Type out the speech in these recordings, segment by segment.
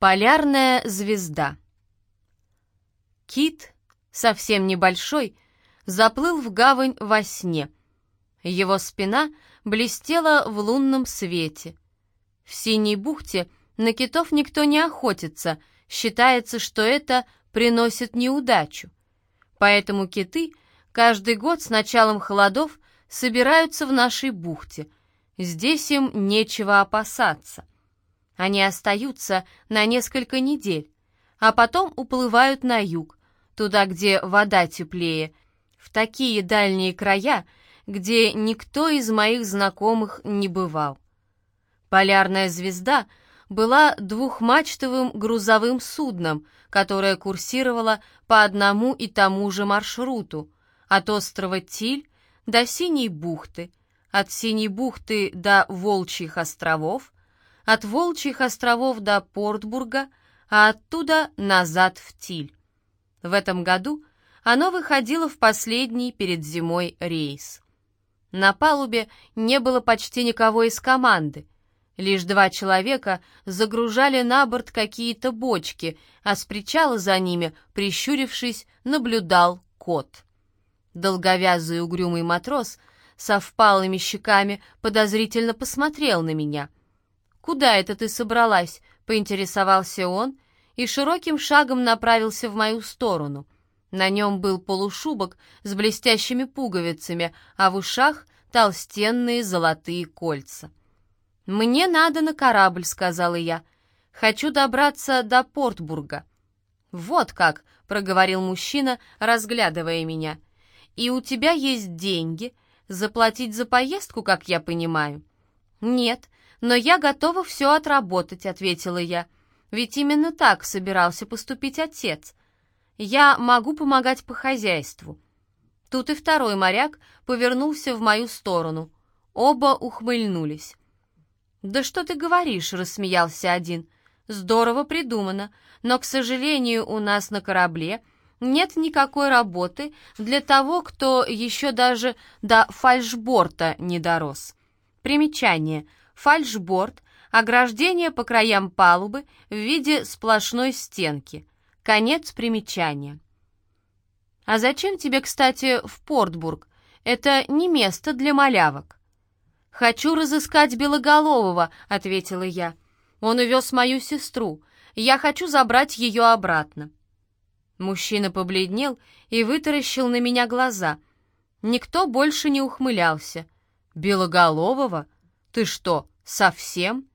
Полярная звезда. Кит, совсем небольшой, заплыл в гавань во сне. Его спина блестела в лунном свете. В синей бухте на китов никто не охотится, считается, что это приносит неудачу. Поэтому киты каждый год с началом холодов собираются в нашей бухте. Здесь им нечего опасаться. Они остаются на несколько недель, а потом уплывают на юг, туда, где вода теплее, в такие дальние края, где никто из моих знакомых не бывал. Полярная звезда была двухмачтовым грузовым судном, которое курсировало по одному и тому же маршруту, от острова Тиль до Синей бухты, от Синей бухты до Волчьих островов, от Волчьих островов до Портбурга, а оттуда назад в Тиль. В этом году оно выходило в последний перед зимой рейс. На палубе не было почти никого из команды. Лишь два человека загружали на борт какие-то бочки, а с причала за ними, прищурившись, наблюдал кот. Долговязый угрюмый матрос со впалыми щеками подозрительно посмотрел на меня — «Куда это ты собралась?» — поинтересовался он и широким шагом направился в мою сторону. На нем был полушубок с блестящими пуговицами, а в ушах толстенные золотые кольца. «Мне надо на корабль», — сказала я. «Хочу добраться до Портбурга». «Вот как», — проговорил мужчина, разглядывая меня. «И у тебя есть деньги? Заплатить за поездку, как я понимаю?» «Нет, «Но я готова все отработать», — ответила я. «Ведь именно так собирался поступить отец. Я могу помогать по хозяйству». Тут и второй моряк повернулся в мою сторону. Оба ухмыльнулись. «Да что ты говоришь?» — рассмеялся один. «Здорово придумано, но, к сожалению, у нас на корабле нет никакой работы для того, кто еще даже до фальшборта не дорос». Примечание — фальшборд, ограждение по краям палубы в виде сплошной стенки. Конец примечания. «А зачем тебе, кстати, в Портбург? Это не место для малявок». «Хочу разыскать Белоголового», — ответила я. «Он увез мою сестру. Я хочу забрать ее обратно». Мужчина побледнел и вытаращил на меня глаза. Никто больше не ухмылялся. «Белоголового? Ты что, «Совсем?»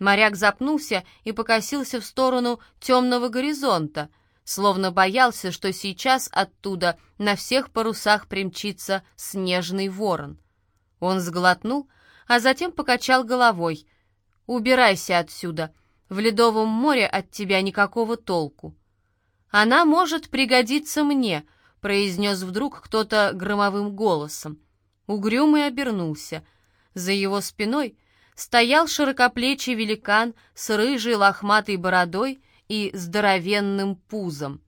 Моряк запнулся и покосился в сторону темного горизонта, словно боялся, что сейчас оттуда на всех парусах примчится снежный ворон. Он сглотнул, а затем покачал головой. «Убирайся отсюда. В ледовом море от тебя никакого толку». «Она может пригодиться мне», — произнес вдруг кто-то громовым голосом. Угрюмый обернулся. За его спиной — стоял широкоплечий великан с рыжей лохматой бородой и здоровенным пузом.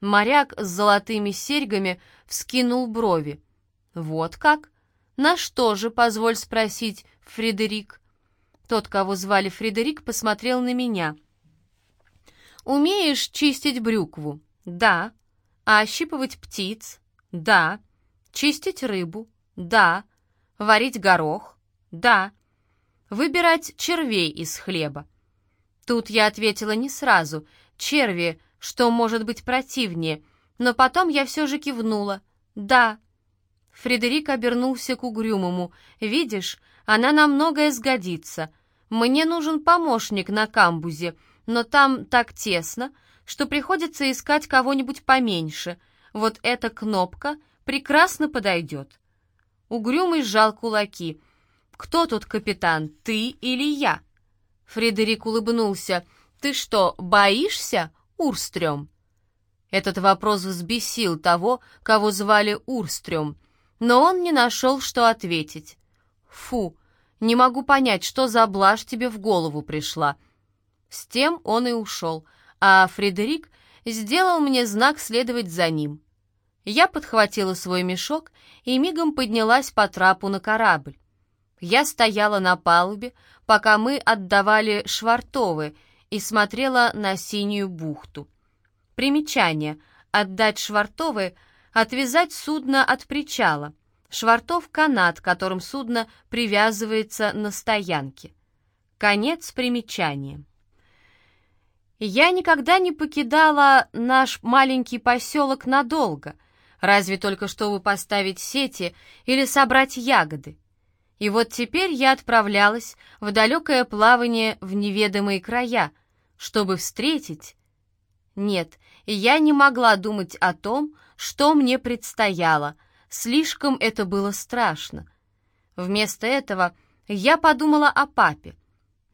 Моряк с золотыми серьгами вскинул брови. «Вот как? На что же, позволь спросить, Фредерик?» Тот, кого звали Фредерик, посмотрел на меня. «Умеешь чистить брюкву?» «Да». «А ощипывать птиц?» «Да». «Чистить рыбу?» «Да». «Варить горох?» «Да» выбирать червей из хлеба. Тут я ответила не сразу. Черви, что может быть противнее, но потом я все же кивнула. Да. Фредерик обернулся к угрюмому. «Видишь, она на многое сгодится. Мне нужен помощник на камбузе, но там так тесно, что приходится искать кого-нибудь поменьше. Вот эта кнопка прекрасно подойдет». Угрюмый сжал кулаки. «Кто тут капитан, ты или я?» Фредерик улыбнулся. «Ты что, боишься, Урстрём?» Этот вопрос взбесил того, кого звали Урстрём, но он не нашел, что ответить. «Фу, не могу понять, что за блажь тебе в голову пришла». С тем он и ушел, а Фредерик сделал мне знак следовать за ним. Я подхватила свой мешок и мигом поднялась по трапу на корабль. Я стояла на палубе, пока мы отдавали швартовы, и смотрела на синюю бухту. Примечание. Отдать швартовы, отвязать судно от причала. Швартов — канат, которым судно привязывается на стоянке. Конец примечания. Я никогда не покидала наш маленький поселок надолго, разве только чтобы поставить сети или собрать ягоды. И вот теперь я отправлялась в далекое плавание в неведомые края, чтобы встретить... Нет, я не могла думать о том, что мне предстояло, слишком это было страшно. Вместо этого я подумала о папе.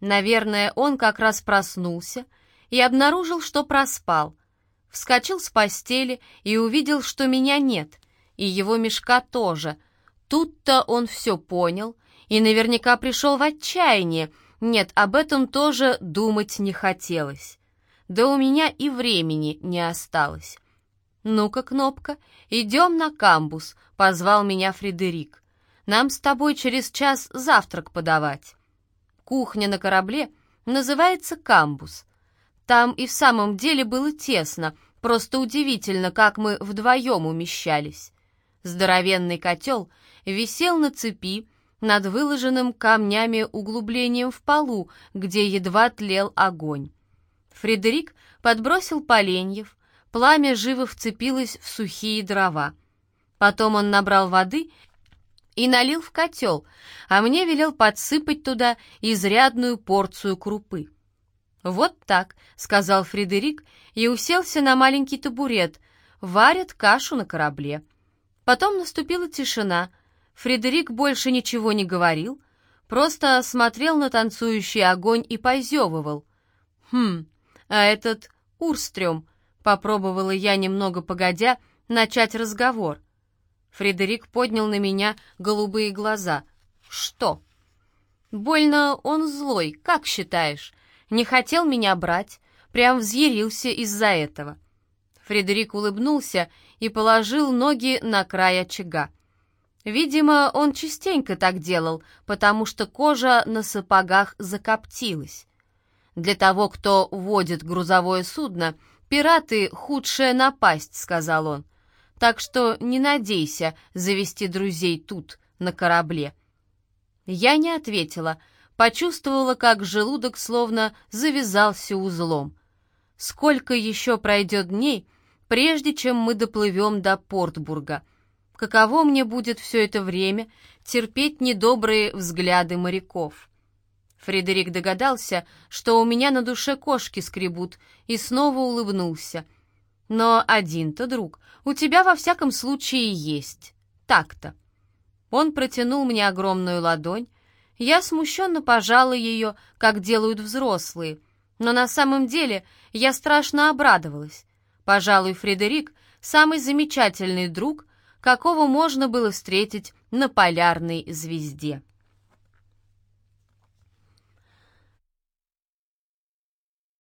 Наверное, он как раз проснулся и обнаружил, что проспал. Вскочил с постели и увидел, что меня нет, и его мешка тоже — Тут-то он все понял и наверняка пришел в отчаяние. Нет, об этом тоже думать не хотелось. Да у меня и времени не осталось. «Ну-ка, Кнопка, идем на камбус», — позвал меня Фредерик. «Нам с тобой через час завтрак подавать». Кухня на корабле называется камбус. Там и в самом деле было тесно, просто удивительно, как мы вдвоем умещались. Здоровенный котел висел на цепи над выложенным камнями углублением в полу, где едва тлел огонь. Фредерик подбросил поленьев, пламя живо вцепилось в сухие дрова. Потом он набрал воды и налил в котел, а мне велел подсыпать туда изрядную порцию крупы. «Вот так», — сказал Фредерик и уселся на маленький табурет, варят кашу на корабле. Потом наступила тишина. Фредерик больше ничего не говорил, просто смотрел на танцующий огонь и позевывал. «Хм, а этот Урстрём», — попробовала я немного погодя начать разговор. Фредерик поднял на меня голубые глаза. «Что?» «Больно он злой, как считаешь? Не хотел меня брать, прям взъярился из-за этого». Фредерик улыбнулся и положил ноги на край очага. Видимо, он частенько так делал, потому что кожа на сапогах закоптилась. Для того, кто водит грузовое судно, пираты — худшая напасть, сказал он. Так что не надейся завести друзей тут, на корабле. Я не ответила, почувствовала, как желудок словно завязался узлом. Сколько еще пройдет дней, прежде чем мы доплывем до Портбурга. Каково мне будет все это время терпеть недобрые взгляды моряков? Фредерик догадался, что у меня на душе кошки скребут, и снова улыбнулся. Но один-то, друг, у тебя во всяком случае есть. Так-то. Он протянул мне огромную ладонь. Я смущенно пожала ее, как делают взрослые. Но на самом деле я страшно обрадовалась. Пожалуй, Фредерик — самый замечательный друг, какого можно было встретить на полярной звезде.